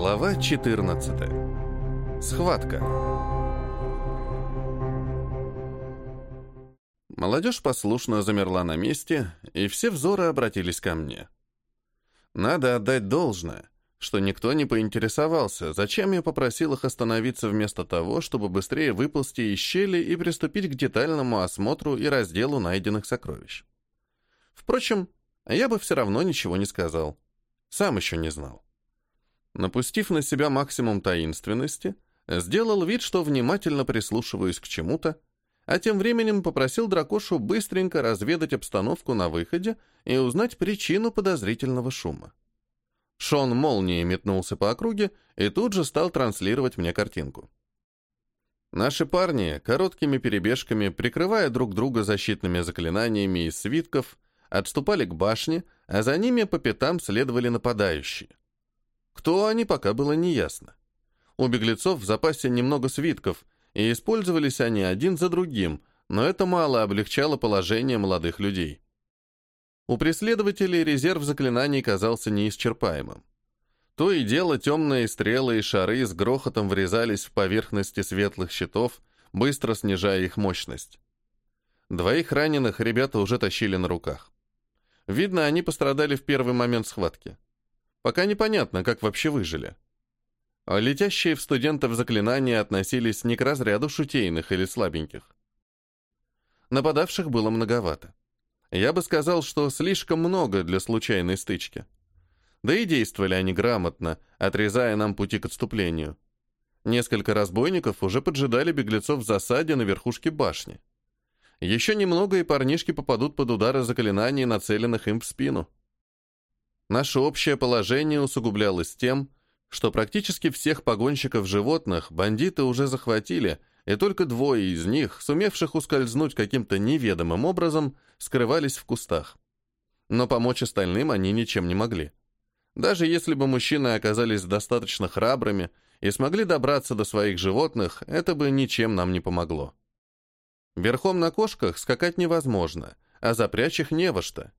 Глава 14. Схватка. Молодежь послушно замерла на месте, и все взоры обратились ко мне. Надо отдать должное, что никто не поинтересовался, зачем я попросил их остановиться вместо того, чтобы быстрее выползти из щели и приступить к детальному осмотру и разделу найденных сокровищ. Впрочем, я бы все равно ничего не сказал. Сам еще не знал. Напустив на себя максимум таинственности, сделал вид, что внимательно прислушиваюсь к чему-то, а тем временем попросил дракошу быстренько разведать обстановку на выходе и узнать причину подозрительного шума. Шон молнией метнулся по округе и тут же стал транслировать мне картинку. Наши парни, короткими перебежками, прикрывая друг друга защитными заклинаниями из свитков, отступали к башне, а за ними по пятам следовали нападающие. Кто они, пока было неясно. У беглецов в запасе немного свитков, и использовались они один за другим, но это мало облегчало положение молодых людей. У преследователей резерв заклинаний казался неисчерпаемым. То и дело темные стрелы и шары с грохотом врезались в поверхности светлых щитов, быстро снижая их мощность. Двоих раненых ребята уже тащили на руках. Видно, они пострадали в первый момент схватки. Пока непонятно, как вообще выжили. А летящие в студентов заклинания относились не к разряду шутейных или слабеньких. Нападавших было многовато. Я бы сказал, что слишком много для случайной стычки. Да и действовали они грамотно, отрезая нам пути к отступлению. Несколько разбойников уже поджидали беглецов в засаде на верхушке башни. Еще немного, и парнишки попадут под удары заклинаний, нацеленных им в спину. Наше общее положение усугублялось тем, что практически всех погонщиков животных бандиты уже захватили, и только двое из них, сумевших ускользнуть каким-то неведомым образом, скрывались в кустах. Но помочь остальным они ничем не могли. Даже если бы мужчины оказались достаточно храбрыми и смогли добраться до своих животных, это бы ничем нам не помогло. Верхом на кошках скакать невозможно, а запрячь их не во что.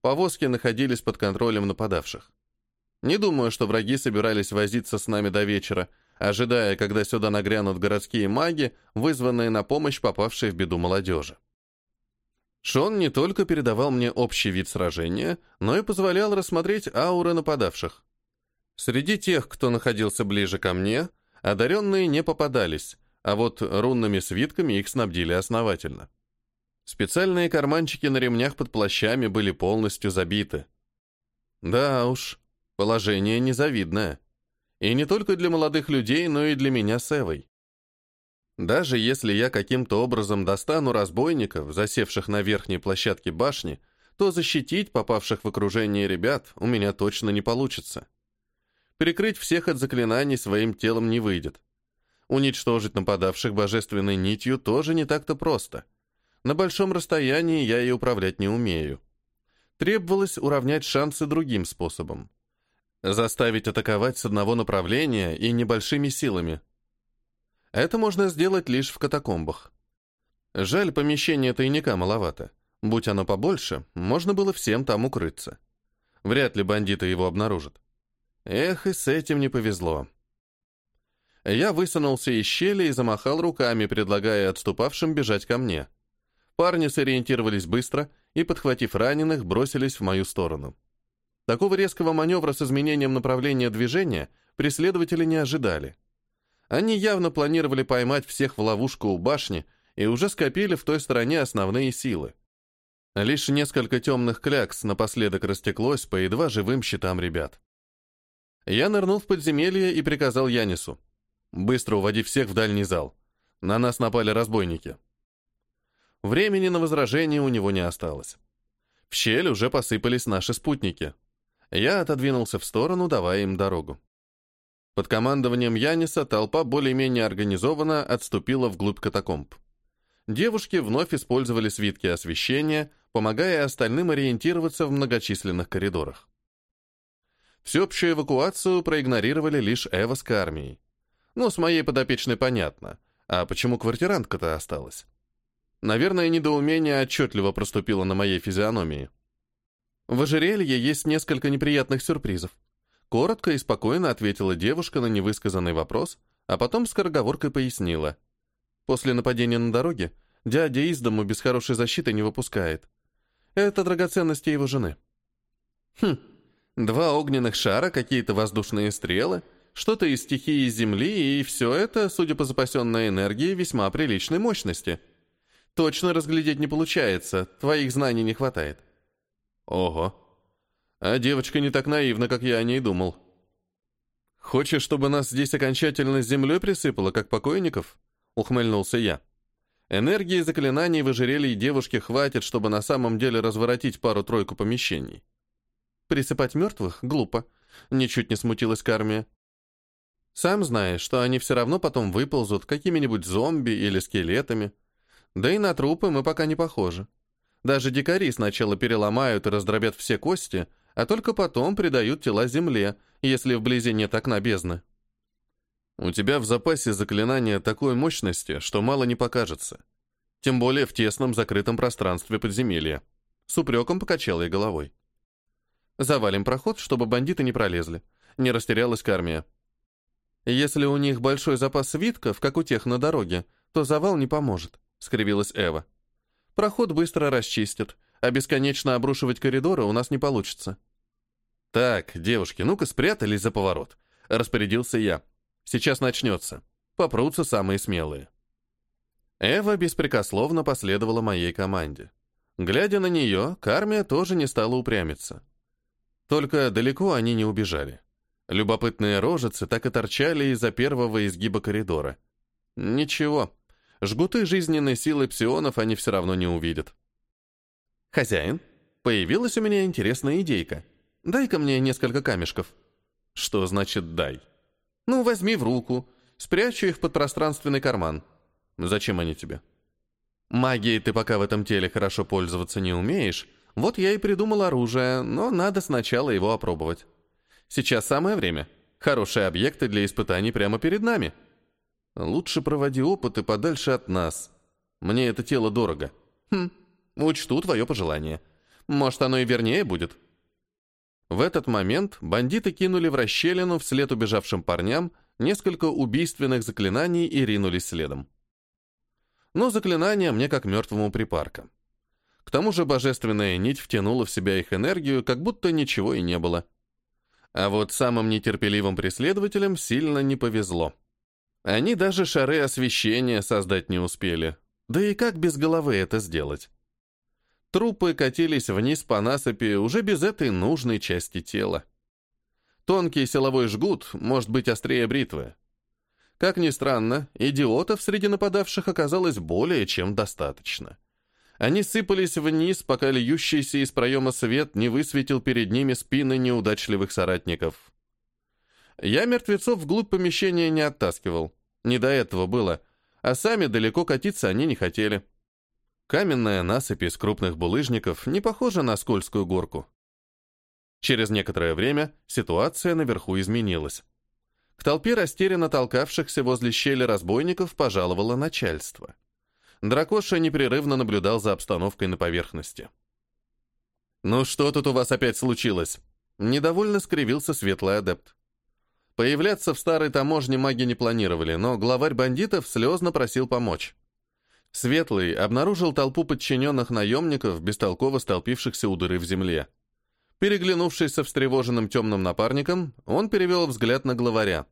Повозки находились под контролем нападавших. Не думаю, что враги собирались возиться с нами до вечера, ожидая, когда сюда нагрянут городские маги, вызванные на помощь попавшей в беду молодежи. Шон не только передавал мне общий вид сражения, но и позволял рассмотреть ауры нападавших. Среди тех, кто находился ближе ко мне, одаренные не попадались, а вот рунными свитками их снабдили основательно. Специальные карманчики на ремнях под плащами были полностью забиты. Да уж, положение незавидное. И не только для молодых людей, но и для меня с Эвой. Даже если я каким-то образом достану разбойников, засевших на верхней площадке башни, то защитить попавших в окружение ребят у меня точно не получится. Перекрыть всех от заклинаний своим телом не выйдет. Уничтожить нападавших божественной нитью тоже не так-то просто — на большом расстоянии я и управлять не умею. Требовалось уравнять шансы другим способом. Заставить атаковать с одного направления и небольшими силами. Это можно сделать лишь в катакомбах. Жаль, помещение тайника маловато. Будь оно побольше, можно было всем там укрыться. Вряд ли бандиты его обнаружат. Эх, и с этим не повезло. Я высунулся из щели и замахал руками, предлагая отступавшим бежать ко мне. Парни сориентировались быстро и, подхватив раненых, бросились в мою сторону. Такого резкого маневра с изменением направления движения преследователи не ожидали. Они явно планировали поймать всех в ловушку у башни и уже скопили в той стороне основные силы. Лишь несколько темных клякс напоследок растеклось по едва живым щитам ребят. Я нырнул в подземелье и приказал Янису. «Быстро уводи всех в дальний зал. На нас напали разбойники». Времени на возражение у него не осталось. В щель уже посыпались наши спутники. Я отодвинулся в сторону, давая им дорогу. Под командованием Яниса толпа более-менее организованно отступила вглубь катакомб. Девушки вновь использовали свитки освещения, помогая остальным ориентироваться в многочисленных коридорах. Всеобщую эвакуацию проигнорировали лишь Эва с армией. Ну, с моей подопечной понятно. А почему квартирантка-то осталась? Наверное, недоумение отчетливо проступило на моей физиономии. В ожерелье есть несколько неприятных сюрпризов. Коротко и спокойно ответила девушка на невысказанный вопрос, а потом скороговоркой пояснила. После нападения на дороге дядя из дому без хорошей защиты не выпускает. Это драгоценности его жены. Хм, два огненных шара, какие-то воздушные стрелы, что-то из стихии Земли, и все это, судя по запасенной энергии, весьма приличной мощности. Точно разглядеть не получается, твоих знаний не хватает. Ого. А девочка не так наивна, как я о ней думал. Хочешь, чтобы нас здесь окончательно с землей присыпало, как покойников? Ухмыльнулся я. Энергии заклинаний в ожерелье девушки хватит, чтобы на самом деле разворотить пару-тройку помещений. Присыпать мертвых? Глупо. Ничуть не смутилась Кармия. Сам знаешь, что они все равно потом выползут какими-нибудь зомби или скелетами. Да и на трупы мы пока не похожи. Даже дикари сначала переломают и раздробят все кости, а только потом придают тела земле, если вблизи нет окна бездны. У тебя в запасе заклинание такой мощности, что мало не покажется. Тем более в тесном закрытом пространстве подземелья. С упреком покачала я головой. Завалим проход, чтобы бандиты не пролезли. Не растерялась кармия. Если у них большой запас свитков, как у тех на дороге, то завал не поможет, скривилась Эва. Проход быстро расчистят, а бесконечно обрушивать коридоры у нас не получится. Так, девушки, ну-ка спрятались за поворот, распорядился я. Сейчас начнется. Попрутся самые смелые. Эва беспрекословно последовала моей команде. Глядя на нее, Кармия тоже не стала упрямиться. Только далеко они не убежали. Любопытные рожицы так и торчали из-за первого изгиба коридора. Ничего, жгуты жизненной силы псионов они все равно не увидят. «Хозяин, появилась у меня интересная идейка. Дай-ка мне несколько камешков». «Что значит «дай»?» «Ну, возьми в руку, спрячу их под пространственный карман». «Зачем они тебе?» «Магией ты пока в этом теле хорошо пользоваться не умеешь, вот я и придумал оружие, но надо сначала его опробовать». Сейчас самое время. Хорошие объекты для испытаний прямо перед нами. Лучше проводи опыты подальше от нас. Мне это тело дорого. Хм, учту твое пожелание. Может, оно и вернее будет. В этот момент бандиты кинули в расщелину вслед убежавшим парням несколько убийственных заклинаний и ринулись следом. Но заклинания мне как мертвому припарка. К тому же божественная нить втянула в себя их энергию, как будто ничего и не было. А вот самым нетерпеливым преследователям сильно не повезло. Они даже шары освещения создать не успели. Да и как без головы это сделать? Трупы катились вниз по насыпи уже без этой нужной части тела. Тонкий силовой жгут может быть острее бритвы. Как ни странно, идиотов среди нападавших оказалось более чем достаточно. Они сыпались вниз, пока льющийся из проема свет не высветил перед ними спины неудачливых соратников. Я мертвецов вглубь помещения не оттаскивал. Не до этого было. А сами далеко катиться они не хотели. Каменная насыпь из крупных булыжников не похожа на скользкую горку. Через некоторое время ситуация наверху изменилась. К толпе растерянно толкавшихся возле щели разбойников пожаловало начальство. Дракоша непрерывно наблюдал за обстановкой на поверхности. «Ну что тут у вас опять случилось?» Недовольно скривился светлый адепт. Появляться в старой таможне маги не планировали, но главарь бандитов слезно просил помочь. Светлый обнаружил толпу подчиненных наемников, бестолково столпившихся у дыры в земле. Переглянувшись со встревоженным темным напарником, он перевел взгляд на главаря.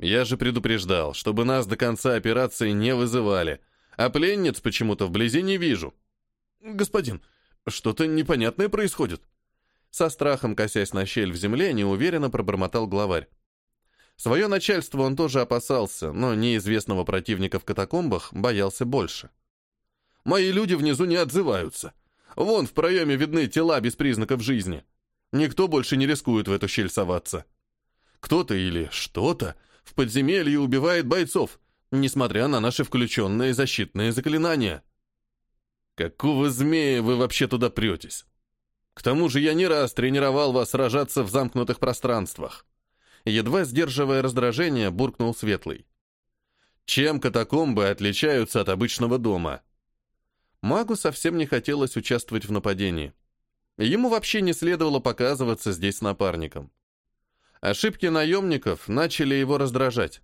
«Я же предупреждал, чтобы нас до конца операции не вызывали, а пленниц почему-то вблизи не вижу. Господин, что-то непонятное происходит. Со страхом, косясь на щель в земле, неуверенно пробормотал главарь. Свое начальство он тоже опасался, но неизвестного противника в катакомбах боялся больше. «Мои люди внизу не отзываются. Вон в проеме видны тела без признаков жизни. Никто больше не рискует в эту щель соваться. Кто-то или что-то в подземелье убивает бойцов, несмотря на наши включенные защитные заклинания. Какого змея вы вообще туда претесь? К тому же я не раз тренировал вас сражаться в замкнутых пространствах. Едва сдерживая раздражение, буркнул Светлый. Чем катакомбы отличаются от обычного дома? Магу совсем не хотелось участвовать в нападении. Ему вообще не следовало показываться здесь напарником. Ошибки наемников начали его раздражать.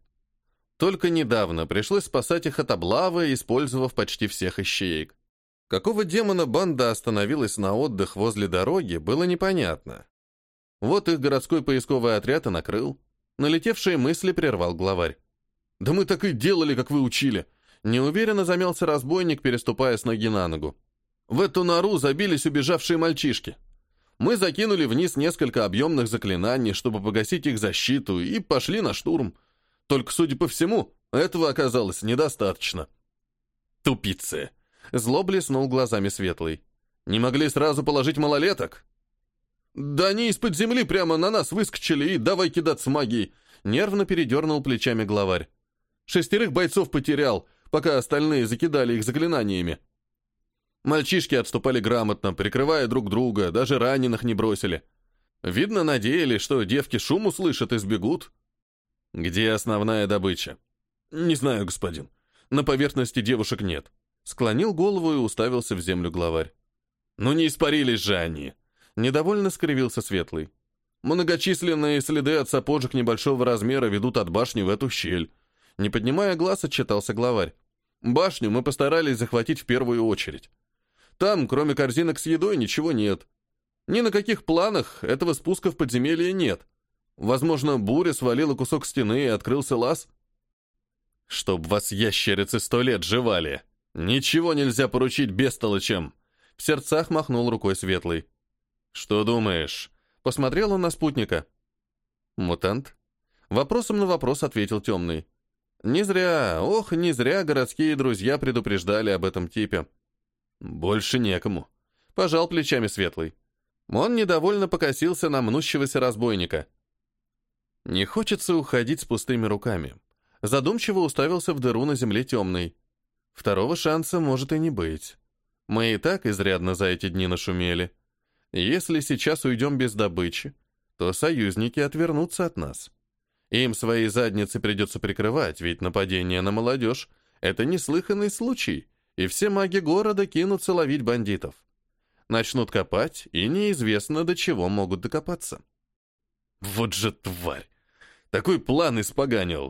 Только недавно пришлось спасать их от облавы, использовав почти всех ищеек. Какого демона банда остановилась на отдых возле дороги, было непонятно. Вот их городской поисковый отряд и накрыл. Налетевшие мысли прервал главарь. «Да мы так и делали, как вы учили!» Неуверенно замялся разбойник, переступая с ноги на ногу. В эту нору забились убежавшие мальчишки. Мы закинули вниз несколько объемных заклинаний, чтобы погасить их защиту, и пошли на штурм. Только, судя по всему, этого оказалось недостаточно. Тупицы. Зло блеснул глазами светлый. Не могли сразу положить малолеток? Да они из-под земли прямо на нас выскочили и давай кидаться магией. Нервно передернул плечами главарь. Шестерых бойцов потерял, пока остальные закидали их заклинаниями. Мальчишки отступали грамотно, прикрывая друг друга, даже раненых не бросили. Видно, надеялись, что девки шум услышат и сбегут. Где основная добыча? Не знаю, господин. На поверхности девушек нет. Склонил голову и уставился в землю главарь. Ну не испарились же они. Недовольно скривился Светлый. Многочисленные следы от сапожек небольшого размера ведут от башни в эту щель. Не поднимая глаз, отчитался главарь. Башню мы постарались захватить в первую очередь. Там, кроме корзинок с едой, ничего нет. Ни на каких планах этого спуска в подземелье нет. Возможно, буря свалила кусок стены и открылся лаз. Чтоб вас ящерицы сто лет жевали. Ничего нельзя поручить бестолочем. В сердцах махнул рукой Светлый. Что думаешь? Посмотрел он на спутника. Мутант? Вопросом на вопрос ответил Темный. Не зря, ох, не зря городские друзья предупреждали об этом типе. Больше некому. Пожал плечами Светлый. Он недовольно покосился на мнущегося разбойника. Не хочется уходить с пустыми руками. Задумчиво уставился в дыру на земле темной. Второго шанса может и не быть. Мы и так изрядно за эти дни нашумели. Если сейчас уйдем без добычи, то союзники отвернутся от нас. Им свои задницы придется прикрывать, ведь нападение на молодежь — это неслыханный случай, и все маги города кинутся ловить бандитов. Начнут копать, и неизвестно, до чего могут докопаться. Вот же тварь! Такой план испоганил.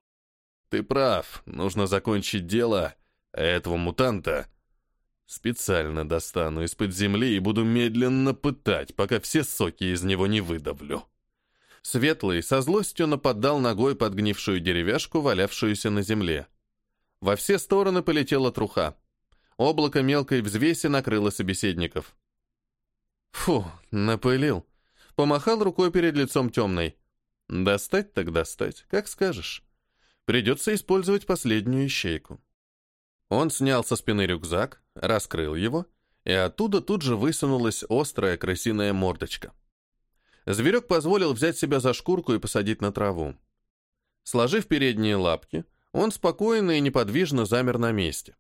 Ты прав, нужно закончить дело, этого мутанта специально достану из-под земли и буду медленно пытать, пока все соки из него не выдавлю. Светлый со злостью нападал ногой подгнившую деревяшку, валявшуюся на земле. Во все стороны полетела труха. Облако мелкой взвеси накрыло собеседников. Фу, напылил. Помахал рукой перед лицом темной. Достать так достать, как скажешь. Придется использовать последнюю ищейку. Он снял со спины рюкзак, раскрыл его, и оттуда тут же высунулась острая крысиная мордочка. Зверек позволил взять себя за шкурку и посадить на траву. Сложив передние лапки, он спокойно и неподвижно замер на месте.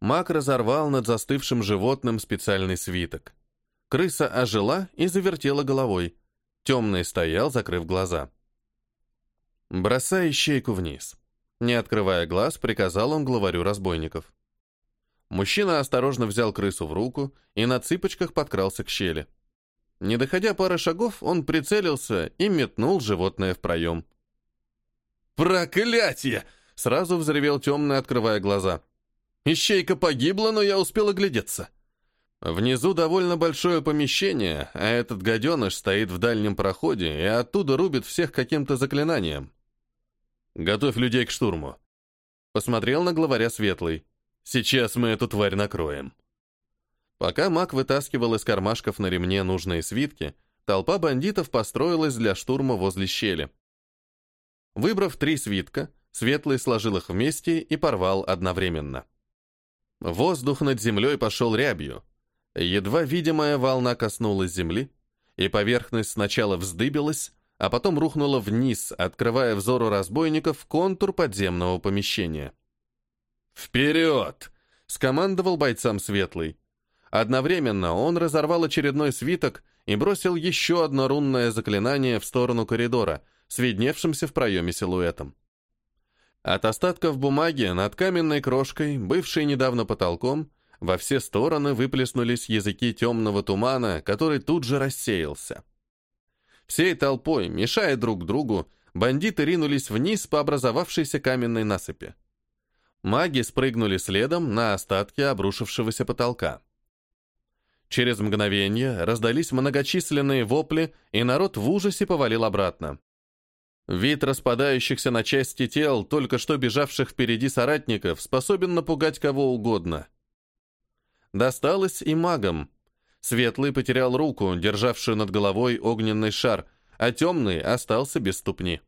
Маг разорвал над застывшим животным специальный свиток. Крыса ожила и завертела головой. Темный стоял, закрыв глаза. «Бросай ищейку вниз». Не открывая глаз, приказал он главарю разбойников. Мужчина осторожно взял крысу в руку и на цыпочках подкрался к щели. Не доходя пары шагов, он прицелился и метнул животное в проем. «Проклятие!» — сразу взревел темный, открывая глаза. Ищейка погибла, но я успел оглядеться. Внизу довольно большое помещение, а этот гаденыш стоит в дальнем проходе и оттуда рубит всех каким-то заклинанием. Готовь людей к штурму. Посмотрел на главаря Светлый. Сейчас мы эту тварь накроем. Пока маг вытаскивал из кармашков на ремне нужные свитки, толпа бандитов построилась для штурма возле щели. Выбрав три свитка, Светлый сложил их вместе и порвал одновременно. Воздух над землей пошел рябью. Едва видимая волна коснулась земли, и поверхность сначала вздыбилась, а потом рухнула вниз, открывая взору разбойников контур подземного помещения. «Вперед!» — скомандовал бойцам Светлый. Одновременно он разорвал очередной свиток и бросил еще одно рунное заклинание в сторону коридора, с видневшимся в проеме силуэтом. От остатков бумаги над каменной крошкой, бывшей недавно потолком, во все стороны выплеснулись языки темного тумана, который тут же рассеялся. Всей толпой, мешая друг другу, бандиты ринулись вниз по образовавшейся каменной насыпи. Маги спрыгнули следом на остатки обрушившегося потолка. Через мгновение раздались многочисленные вопли, и народ в ужасе повалил обратно. Вид распадающихся на части тел, только что бежавших впереди соратников, способен напугать кого угодно. Досталось и магам. Светлый потерял руку, державшую над головой огненный шар, а темный остался без ступни.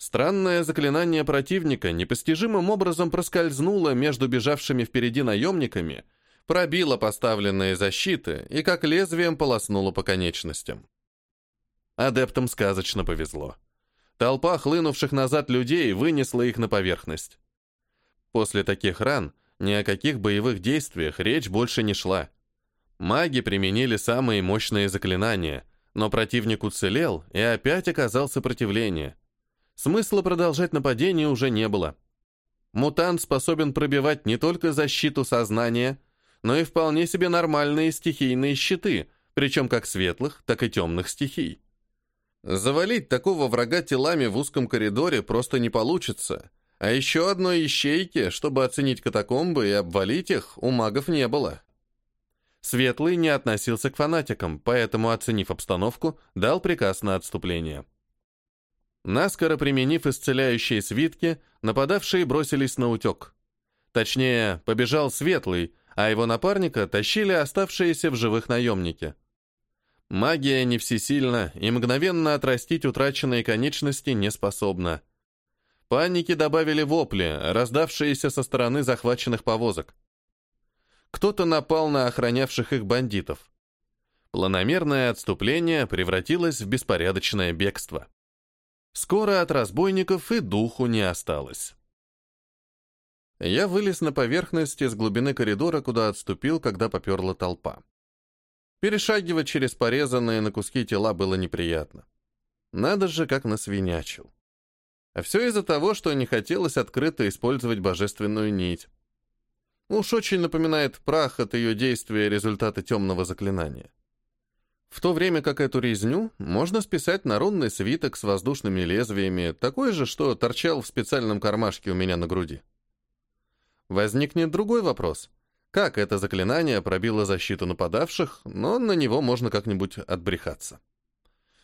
Странное заклинание противника непостижимым образом проскользнуло между бежавшими впереди наемниками, пробило поставленные защиты и как лезвием полоснуло по конечностям. Адептам сказочно повезло. Толпа хлынувших назад людей вынесла их на поверхность. После таких ран ни о каких боевых действиях речь больше не шла. Маги применили самые мощные заклинания, но противник уцелел и опять оказал сопротивление. Смысла продолжать нападение уже не было. Мутант способен пробивать не только защиту сознания, но и вполне себе нормальные стихийные щиты, причем как светлых, так и темных стихий. Завалить такого врага телами в узком коридоре просто не получится, а еще одной ищейки, чтобы оценить катакомбы и обвалить их, у магов не было. Светлый не относился к фанатикам, поэтому, оценив обстановку, дал приказ на отступление. Наскоро применив исцеляющие свитки, нападавшие бросились на утек. Точнее, побежал Светлый, а его напарника тащили оставшиеся в живых наемники. Магия не всесильна и мгновенно отрастить утраченные конечности не способна. Паники добавили вопли, раздавшиеся со стороны захваченных повозок. Кто-то напал на охранявших их бандитов. Планомерное отступление превратилось в беспорядочное бегство. Скоро от разбойников и духу не осталось. Я вылез на поверхность из глубины коридора, куда отступил, когда поперла толпа. Перешагивать через порезанные на куски тела было неприятно. Надо же, как насвинячил. А все из-за того, что не хотелось открыто использовать божественную нить. Уж очень напоминает прах от ее действия результаты темного заклинания. В то время как эту резню можно списать на рунный свиток с воздушными лезвиями, такой же, что торчал в специальном кармашке у меня на груди. Возникнет другой вопрос. Как это заклинание пробило защиту нападавших, но на него можно как-нибудь отбрехаться.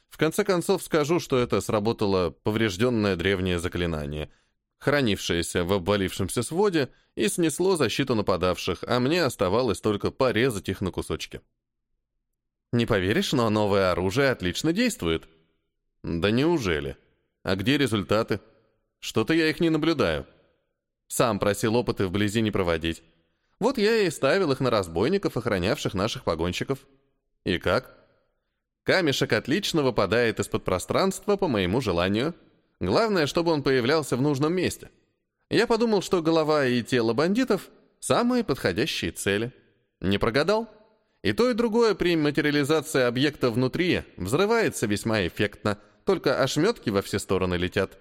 В конце концов скажу, что это сработало поврежденное древнее заклинание, хранившееся в обвалившемся своде, и снесло защиту нападавших, а мне оставалось только порезать их на кусочки. Не поверишь, но новое оружие отлично действует. Да неужели? А где результаты? Что-то я их не наблюдаю. Сам просил опыты вблизи не проводить. Вот я и ставил их на разбойников, охранявших наших погонщиков. И как? Камешек отлично выпадает из-под пространства по моему желанию. Главное, чтобы он появлялся в нужном месте. Я подумал, что голова и тело бандитов – самые подходящие цели. Не прогадал? И то, и другое при материализации объекта внутри взрывается весьма эффектно, только ошметки во все стороны летят.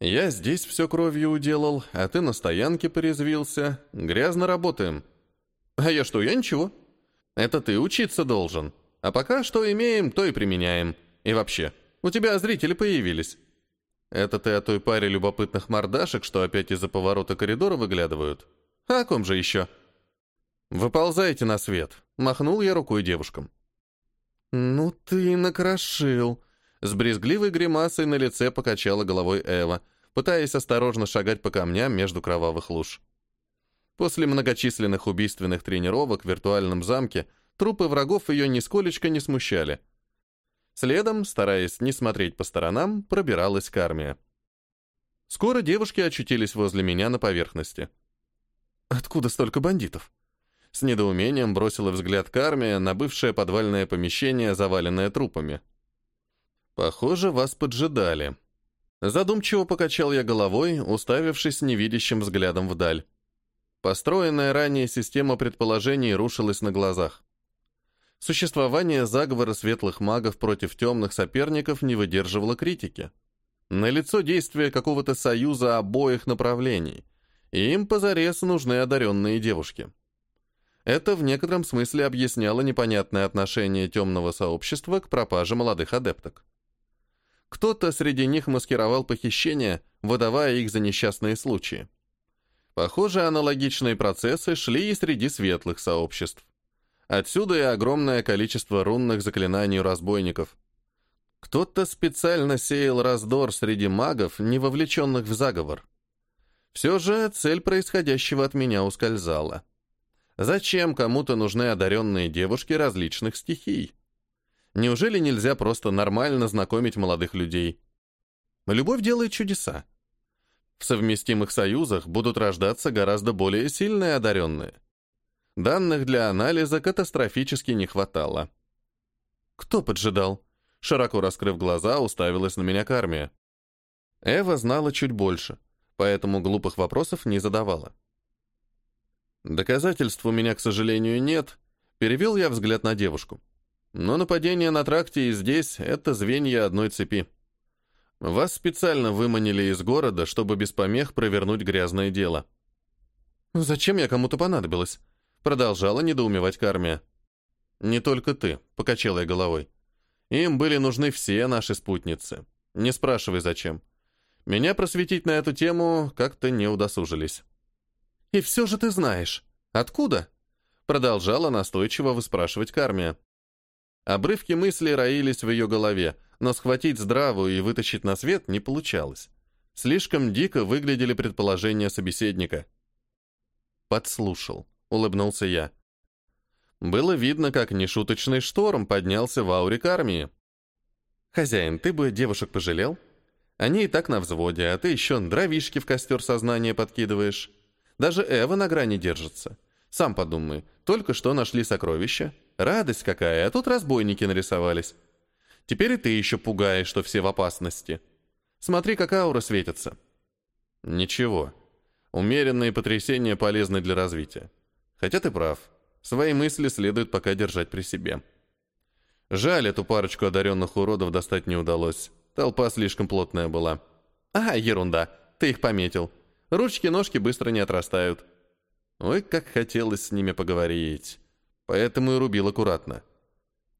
Я здесь все кровью уделал, а ты на стоянке порезвился. Грязно работаем. А я что, я ничего. Это ты учиться должен. А пока что имеем, то и применяем. И вообще, у тебя зрители появились. Это ты о той паре любопытных мордашек, что опять из-за поворота коридора выглядывают? А о ком же еще?» «Выползайте на свет», — махнул я рукой девушкам. «Ну ты накрошил», — с брезгливой гримасой на лице покачала головой Эва, пытаясь осторожно шагать по камням между кровавых луж. После многочисленных убийственных тренировок в виртуальном замке трупы врагов ее нисколечко не смущали. Следом, стараясь не смотреть по сторонам, пробиралась к армии. Скоро девушки очутились возле меня на поверхности. «Откуда столько бандитов?» С недоумением бросила взгляд Кармия на бывшее подвальное помещение, заваленное трупами. «Похоже, вас поджидали». Задумчиво покачал я головой, уставившись невидящим взглядом вдаль. Построенная ранее система предположений рушилась на глазах. Существование заговора светлых магов против темных соперников не выдерживало критики. Налицо действие какого-то союза обоих направлений, им позарез нужны одаренные девушки. Это в некотором смысле объясняло непонятное отношение темного сообщества к пропаже молодых адепток. Кто-то среди них маскировал похищения, выдавая их за несчастные случаи. Похоже, аналогичные процессы шли и среди светлых сообществ. Отсюда и огромное количество рунных заклинаний разбойников. Кто-то специально сеял раздор среди магов, не вовлеченных в заговор. Все же цель происходящего от меня ускользала. Зачем кому-то нужны одаренные девушки различных стихий? Неужели нельзя просто нормально знакомить молодых людей? Любовь делает чудеса. В совместимых союзах будут рождаться гораздо более сильные одаренные. Данных для анализа катастрофически не хватало. Кто поджидал? Широко раскрыв глаза, уставилась на меня Кармия. Эва знала чуть больше, поэтому глупых вопросов не задавала. Доказательств у меня, к сожалению, нет. Перевел я взгляд на девушку. Но нападение на тракте и здесь — это звенья одной цепи. Вас специально выманили из города, чтобы без помех провернуть грязное дело. «Зачем я кому-то понадобилась?» Продолжала недоумевать Кармия. «Не только ты», — покачала я головой. «Им были нужны все наши спутницы. Не спрашивай, зачем. Меня просветить на эту тему как-то не удосужились». «И все же ты знаешь. Откуда?» Продолжала настойчиво выспрашивать Кармия. Обрывки мыслей роились в ее голове, но схватить здравую и вытащить на свет не получалось. Слишком дико выглядели предположения собеседника. «Подслушал», — улыбнулся я. Было видно, как нешуточный шторм поднялся в ауре армии. «Хозяин, ты бы девушек пожалел? Они и так на взводе, а ты еще дровишки в костер сознания подкидываешь. Даже Эва на грани держится. Сам подумай, только что нашли сокровища, Радость какая, а тут разбойники нарисовались. Теперь и ты еще пугаешь, что все в опасности. Смотри, как аура светится. Ничего. Умеренные потрясения полезны для развития. Хотя ты прав. Свои мысли следует пока держать при себе. Жаль, эту парочку одаренных уродов достать не удалось. Толпа слишком плотная была. А, ерунда. Ты их пометил. Ручки-ножки быстро не отрастают. Ой, как хотелось с ними поговорить поэтому и рубил аккуратно.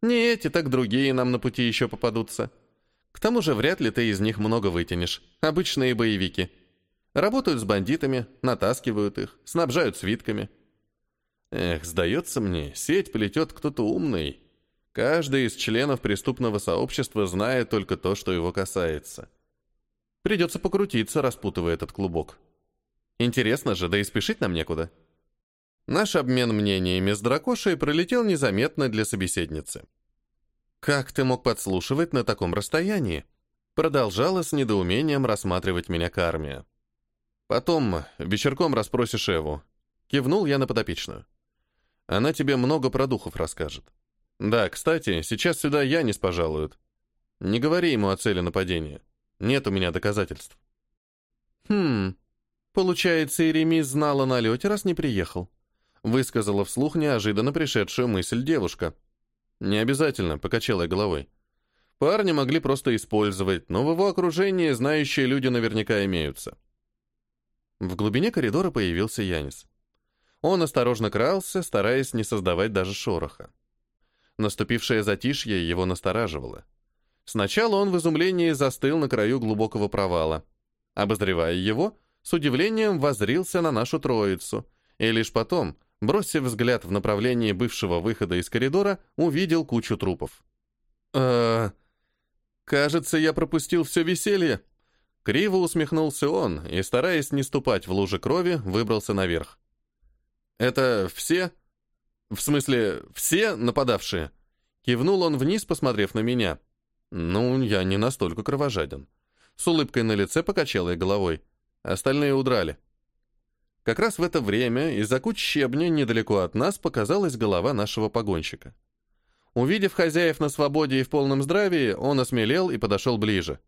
Не эти, так другие нам на пути еще попадутся. К тому же вряд ли ты из них много вытянешь. Обычные боевики. Работают с бандитами, натаскивают их, снабжают свитками. Эх, сдается мне, сеть плетет кто-то умный. Каждый из членов преступного сообщества знает только то, что его касается. Придется покрутиться, распутывая этот клубок. Интересно же, да и спешить нам некуда. Наш обмен мнениями с дракошей пролетел незаметно для собеседницы. «Как ты мог подслушивать на таком расстоянии?» Продолжала с недоумением рассматривать меня Кармия. «Потом вечерком расспросишь Эву». Кивнул я на подопечную. «Она тебе много про духов расскажет. Да, кстати, сейчас сюда я не пожалуют. Не говори ему о цели нападения. Нет у меня доказательств». «Хм, получается, Иеремис знал о налете, раз не приехал», высказала вслух неожиданно пришедшую мысль девушка. «Не обязательно», — покачала головой. «Парни могли просто использовать, но в его окружении знающие люди наверняка имеются». В глубине коридора появился Янис. Он осторожно крался, стараясь не создавать даже шороха. Наступившее затишье его настораживало. Сначала он в изумлении застыл на краю глубокого провала. Обозревая его, с удивлением возрился на нашу троицу, и лишь потом, бросив взгляд в направлении бывшего выхода из коридора, увидел кучу трупов. э кажется, я пропустил все веселье». Криво усмехнулся он и, стараясь не ступать в луже крови, выбрался наверх. «Это все? В смысле, все нападавшие?» Кивнул он вниз, посмотрев на меня. «Ну, я не настолько кровожаден». С улыбкой на лице покачал я головой. Остальные удрали. Как раз в это время из-за куч щебня недалеко от нас показалась голова нашего погонщика. Увидев хозяев на свободе и в полном здравии, он осмелел и подошел ближе.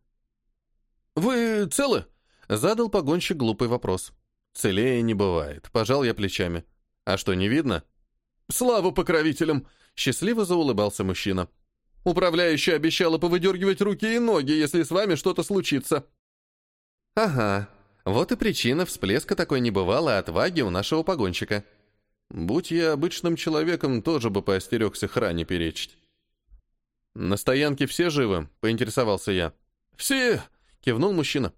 «Вы целы?» — задал погонщик глупый вопрос. «Целее не бывает», — пожал я плечами. «А что, не видно?» «Слава покровителям!» — счастливо заулыбался мужчина. «Управляющая обещала повыдергивать руки и ноги, если с вами что-то случится». «Ага, вот и причина всплеска такой небывалой отваги у нашего погонщика. Будь я обычным человеком, тоже бы поостерегся хране перечить. «На стоянке все живы?» — поинтересовался я. «Все!» — кивнул мужчина.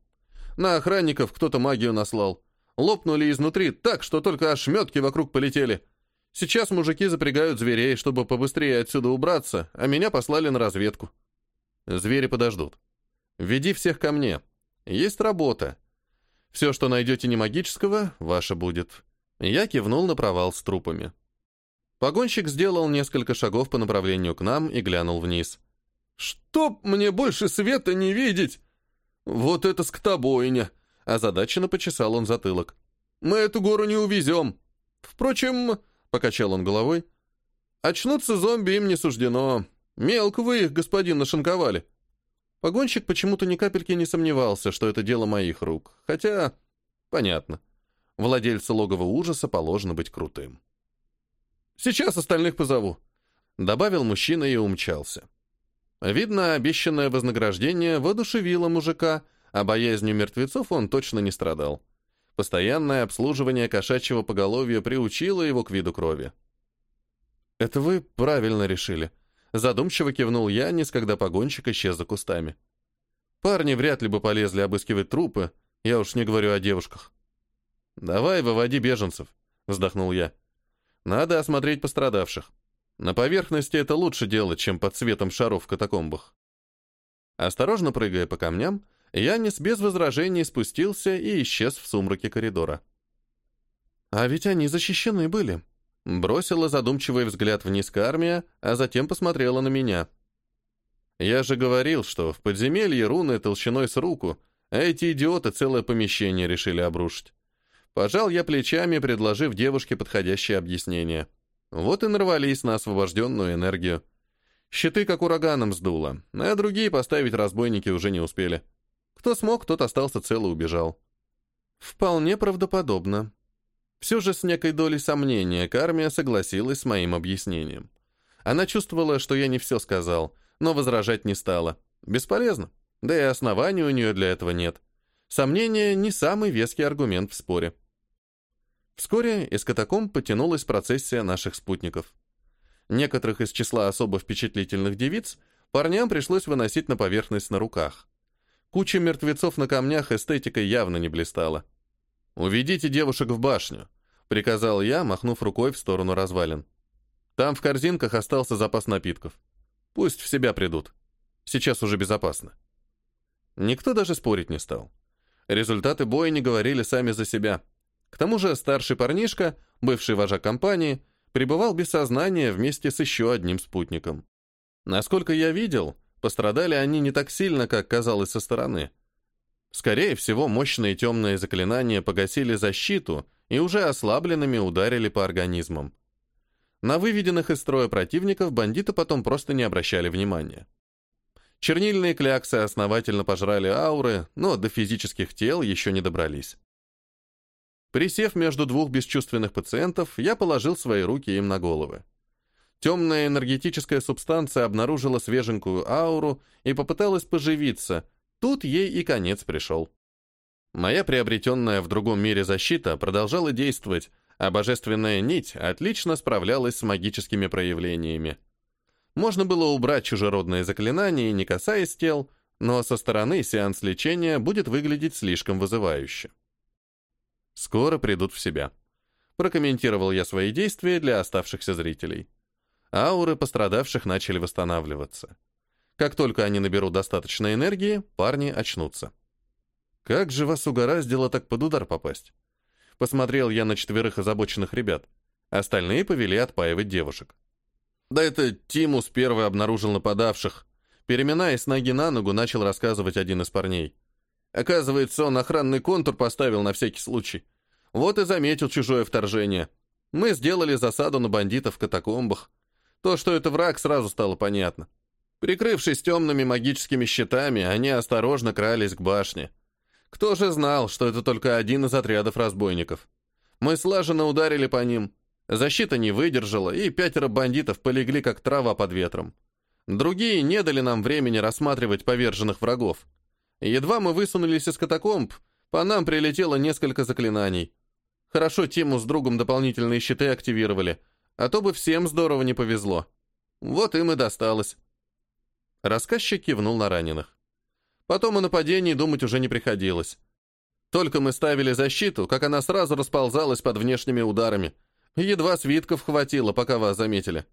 «На охранников кто-то магию наслал. Лопнули изнутри так, что только ошметки вокруг полетели. Сейчас мужики запрягают зверей, чтобы побыстрее отсюда убраться, а меня послали на разведку. Звери подождут. Веди всех ко мне. Есть работа. Все, что найдете не магического, ваше будет. Я кивнул на провал с трупами. Погонщик сделал несколько шагов по направлению к нам и глянул вниз. «Чтоб мне больше света не видеть!» «Вот это скотобойня!» Озадаченно почесал он затылок. «Мы эту гору не увезем. Впрочем, — покачал он головой. «Очнуться зомби им не суждено. Мелко вы их, господин, нашинковали». Погонщик почему-то ни капельки не сомневался, что это дело моих рук. Хотя, понятно, владельцу логова ужаса положено быть крутым. «Сейчас остальных позову», — добавил мужчина и умчался. Видно, обещанное вознаграждение воодушевило мужика, а боязнью мертвецов он точно не страдал. Постоянное обслуживание кошачьего поголовья приучило его к виду крови. «Это вы правильно решили», — задумчиво кивнул Янис, когда погонщик исчез за кустами. «Парни вряд ли бы полезли обыскивать трупы, я уж не говорю о девушках». «Давай, выводи беженцев», — вздохнул я. «Надо осмотреть пострадавших. На поверхности это лучше делать, чем под светом шаров в катакомбах». Осторожно прыгая по камням, Янис без возражений спустился и исчез в сумраке коридора. «А ведь они защищены были», — бросила задумчивый взгляд вниз к армия, а затем посмотрела на меня. «Я же говорил, что в подземелье руны толщиной с руку, а эти идиоты целое помещение решили обрушить». Пожал я плечами, предложив девушке подходящее объяснение. Вот и нарвались на освобожденную энергию. Щиты как ураганом сдуло, а другие поставить разбойники уже не успели. Кто смог, тот остался цел и убежал. Вполне правдоподобно. Все же с некой долей сомнения Кармия согласилась с моим объяснением. Она чувствовала, что я не все сказал, но возражать не стала. Бесполезно. Да и оснований у нее для этого нет. Сомнение — не самый веский аргумент в споре. Вскоре из катакомб потянулась процессия наших спутников. Некоторых из числа особо впечатлительных девиц парням пришлось выносить на поверхность на руках. Куча мертвецов на камнях эстетикой явно не блистала. «Уведите девушек в башню», — приказал я, махнув рукой в сторону развалин. «Там в корзинках остался запас напитков. Пусть в себя придут. Сейчас уже безопасно». Никто даже спорить не стал. Результаты боя не говорили сами за себя. К тому же старший парнишка, бывший вожак компании, пребывал без сознания вместе с еще одним спутником. Насколько я видел, Пострадали они не так сильно, как казалось со стороны. Скорее всего, мощные темные заклинания погасили защиту и уже ослабленными ударили по организмам. На выведенных из строя противников бандиты потом просто не обращали внимания. Чернильные кляксы основательно пожрали ауры, но до физических тел еще не добрались. Присев между двух бесчувственных пациентов, я положил свои руки им на головы. Темная энергетическая субстанция обнаружила свеженькую ауру и попыталась поживиться. Тут ей и конец пришел. Моя приобретенная в другом мире защита продолжала действовать, а божественная нить отлично справлялась с магическими проявлениями. Можно было убрать чужеродные заклинания, не касаясь тел, но со стороны сеанс лечения будет выглядеть слишком вызывающе. «Скоро придут в себя», — прокомментировал я свои действия для оставшихся зрителей. Ауры пострадавших начали восстанавливаться. Как только они наберут достаточно энергии, парни очнутся. «Как же вас угораздило так под удар попасть?» Посмотрел я на четверых озабоченных ребят. Остальные повели отпаивать девушек. «Да это Тимус первый обнаружил нападавших». Переминаясь с ноги на ногу, начал рассказывать один из парней. Оказывается, он охранный контур поставил на всякий случай. Вот и заметил чужое вторжение. Мы сделали засаду на бандитов в катакомбах. То, что это враг, сразу стало понятно. Прикрывшись темными магическими щитами, они осторожно крались к башне. Кто же знал, что это только один из отрядов разбойников? Мы слаженно ударили по ним. Защита не выдержала, и пятеро бандитов полегли, как трава под ветром. Другие не дали нам времени рассматривать поверженных врагов. Едва мы высунулись из катакомб, по нам прилетело несколько заклинаний. Хорошо Тиму с другом дополнительные щиты активировали, а то бы всем здорово не повезло. Вот им и досталось. Рассказчик кивнул на раненых. Потом о нападении думать уже не приходилось. Только мы ставили защиту, как она сразу расползалась под внешними ударами. Едва свитков хватило, пока вас заметили.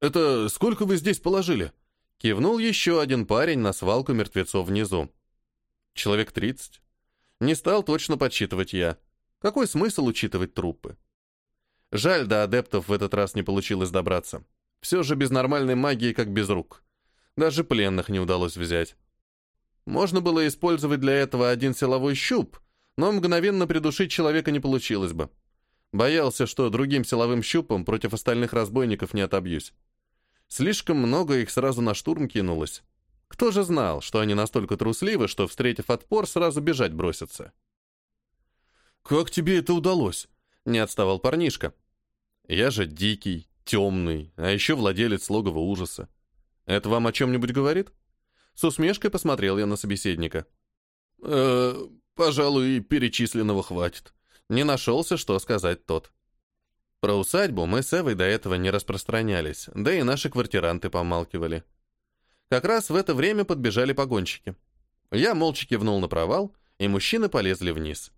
«Это сколько вы здесь положили?» Кивнул еще один парень на свалку мертвецов внизу. Человек тридцать. Не стал точно подсчитывать я. Какой смысл учитывать трупы? Жаль, до адептов в этот раз не получилось добраться. Все же без нормальной магии, как без рук. Даже пленных не удалось взять. Можно было использовать для этого один силовой щуп, но мгновенно придушить человека не получилось бы. Боялся, что другим силовым щупом против остальных разбойников не отобьюсь. Слишком много их сразу на штурм кинулось. Кто же знал, что они настолько трусливы, что, встретив отпор, сразу бежать бросятся? «Как тебе это удалось?» — не отставал парнишка. «Я же дикий, темный, а еще владелец логова ужаса. Это вам о чем-нибудь говорит?» С усмешкой посмотрел я на собеседника. «Э, пожалуй, перечисленного хватит». Не нашелся, что сказать тот. Про усадьбу мы с Эвой до этого не распространялись, да и наши квартиранты помалкивали. Как раз в это время подбежали погонщики. Я молча кивнул на провал, и мужчины полезли вниз.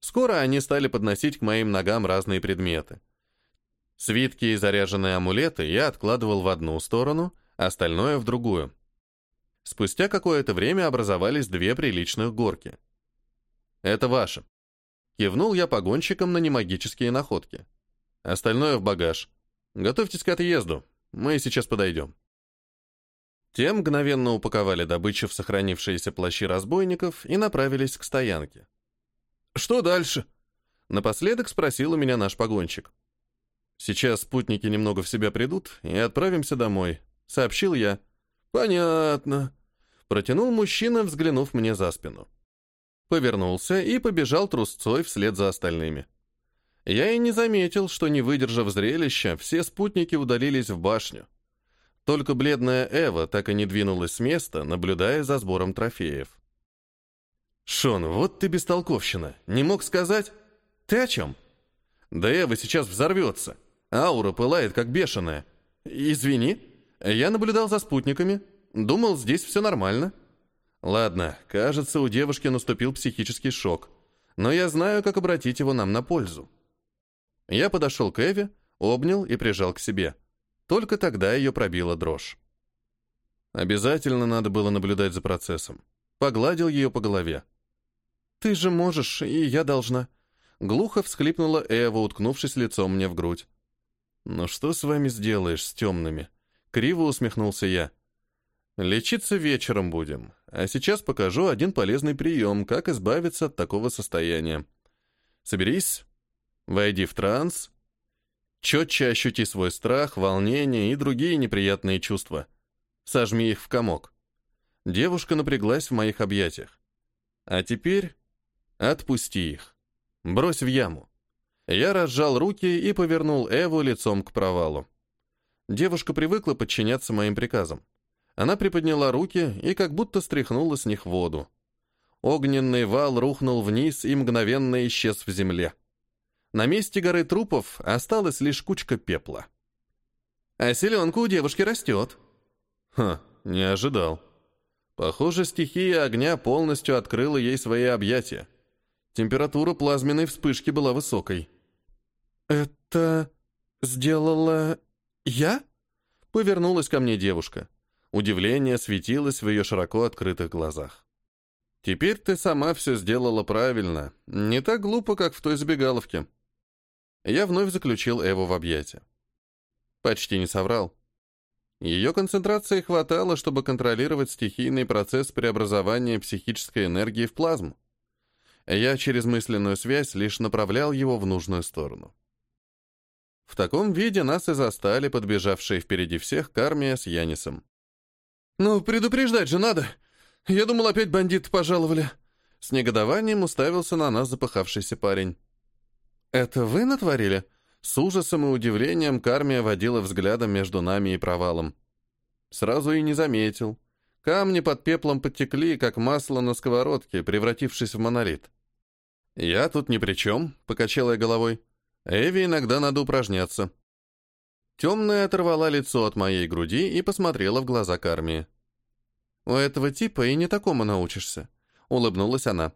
Скоро они стали подносить к моим ногам разные предметы. Свитки и заряженные амулеты я откладывал в одну сторону, остальное в другую. Спустя какое-то время образовались две приличных горки. «Это ваше». Кивнул я погонщикам на немагические находки. Остальное в багаж. Готовьтесь к отъезду. Мы сейчас подойдем. Те мгновенно упаковали добычу в сохранившиеся плащи разбойников и направились к стоянке. «Что дальше?» Напоследок спросил у меня наш погонщик. «Сейчас спутники немного в себя придут и отправимся домой», — сообщил я. «Понятно», — протянул мужчина, взглянув мне за спину. Повернулся и побежал трусцой вслед за остальными. Я и не заметил, что, не выдержав зрелища, все спутники удалились в башню. Только бледная Эва так и не двинулась с места, наблюдая за сбором трофеев. «Шон, вот ты бестолковщина. Не мог сказать? Ты о чем?» «Да Эва сейчас взорвется. Аура пылает, как бешеная. Извини, я наблюдал за спутниками. Думал, здесь все нормально». «Ладно, кажется, у девушки наступил психический шок. Но я знаю, как обратить его нам на пользу». Я подошел к Эве, обнял и прижал к себе. Только тогда ее пробила дрожь. Обязательно надо было наблюдать за процессом. Погладил ее по голове. «Ты же можешь, и я должна». Глухо всхлипнула Эва, уткнувшись лицом мне в грудь. «Ну что с вами сделаешь с темными?» Криво усмехнулся я. «Лечиться вечером будем, а сейчас покажу один полезный прием, как избавиться от такого состояния. Соберись, Войди в транс, четче ощути свой страх, волнение и другие неприятные чувства. Сожми их в комок. Девушка напряглась в моих объятиях. А теперь отпусти их. Брось в яму. Я разжал руки и повернул Эву лицом к провалу. Девушка привыкла подчиняться моим приказам. Она приподняла руки и как будто стряхнула с них воду. Огненный вал рухнул вниз и мгновенно исчез в земле. На месте горы трупов осталась лишь кучка пепла. А селенка у девушки растет. Ха, не ожидал. Похоже, стихия огня полностью открыла ей свои объятия. Температура плазменной вспышки была высокой. «Это сделала я?» Повернулась ко мне девушка. Удивление светилось в ее широко открытых глазах. «Теперь ты сама все сделала правильно. Не так глупо, как в той забегаловке». Я вновь заключил Эву в объятия. Почти не соврал. Ее концентрации хватало, чтобы контролировать стихийный процесс преобразования психической энергии в плазму. Я через мысленную связь лишь направлял его в нужную сторону. В таком виде нас и застали подбежавшие впереди всех Кармия с Янисом. «Ну, предупреждать же надо! Я думал, опять бандиты пожаловали!» С негодованием уставился на нас запыхавшийся парень. «Это вы натворили?» С ужасом и удивлением Кармия водила взглядом между нами и провалом. Сразу и не заметил. Камни под пеплом подтекли, как масло на сковородке, превратившись в монолит. «Я тут ни при чем», — покачала я головой. «Эви иногда надо упражняться». Темная оторвала лицо от моей груди и посмотрела в глаза Кармии. «У этого типа и не такому научишься», — улыбнулась она.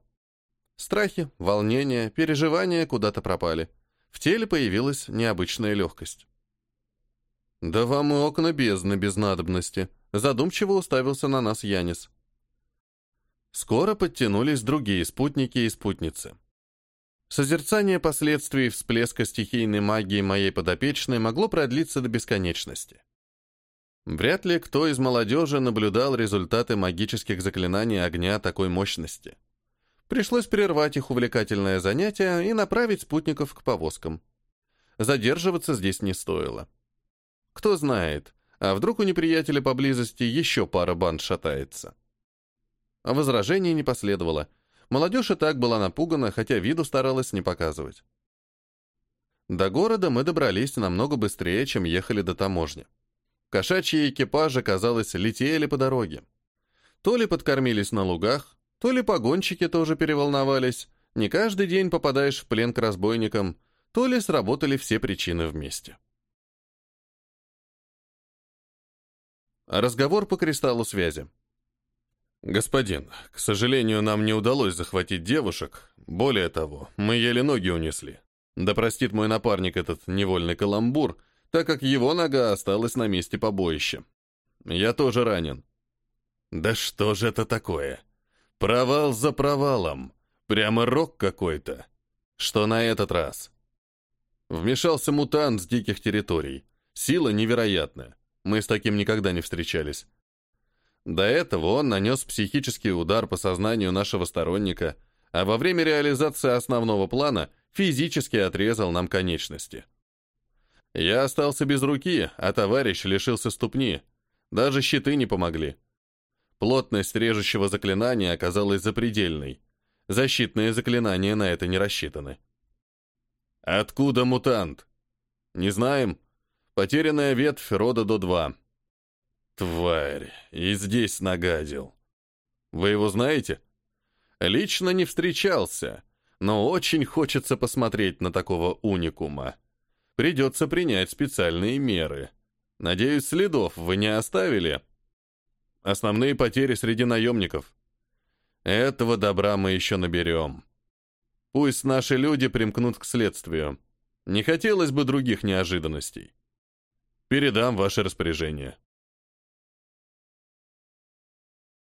Страхи, волнения, переживания куда-то пропали. В теле появилась необычная легкость. «Да вам и окна бездны без надобности», — задумчиво уставился на нас Янис. Скоро подтянулись другие спутники и спутницы. Созерцание последствий всплеска стихийной магии моей подопечной могло продлиться до бесконечности. Вряд ли кто из молодежи наблюдал результаты магических заклинаний огня такой мощности. Пришлось прервать их увлекательное занятие и направить спутников к повозкам. Задерживаться здесь не стоило. Кто знает, а вдруг у неприятеля поблизости еще пара банд шатается. Возражений не последовало. Молодежь и так была напугана, хотя виду старалась не показывать. До города мы добрались намного быстрее, чем ехали до таможни. Кошачьи экипажи, казалось, летели по дороге. То ли подкормились на лугах, то ли погонщики тоже переволновались, не каждый день попадаешь в плен к разбойникам, то ли сработали все причины вместе. Разговор по кристаллу связи. «Господин, к сожалению, нам не удалось захватить девушек. Более того, мы еле ноги унесли. Да простит мой напарник этот невольный каламбур, так как его нога осталась на месте побоища. Я тоже ранен». «Да что же это такое?» Провал за провалом. Прямо рок какой-то. Что на этот раз? Вмешался мутант с диких территорий. Сила невероятная. Мы с таким никогда не встречались. До этого он нанес психический удар по сознанию нашего сторонника, а во время реализации основного плана физически отрезал нам конечности. Я остался без руки, а товарищ лишился ступни. Даже щиты не помогли. Плотность режущего заклинания оказалась запредельной. Защитные заклинания на это не рассчитаны. Откуда мутант? Не знаем. Потерянная ветвь рода до 2. Тварь, и здесь нагадил. Вы его знаете? Лично не встречался, но очень хочется посмотреть на такого уникума. Придется принять специальные меры. Надеюсь, следов вы не оставили?» Основные потери среди наемников. Этого добра мы еще наберем. Пусть наши люди примкнут к следствию. Не хотелось бы других неожиданностей. Передам ваше распоряжение.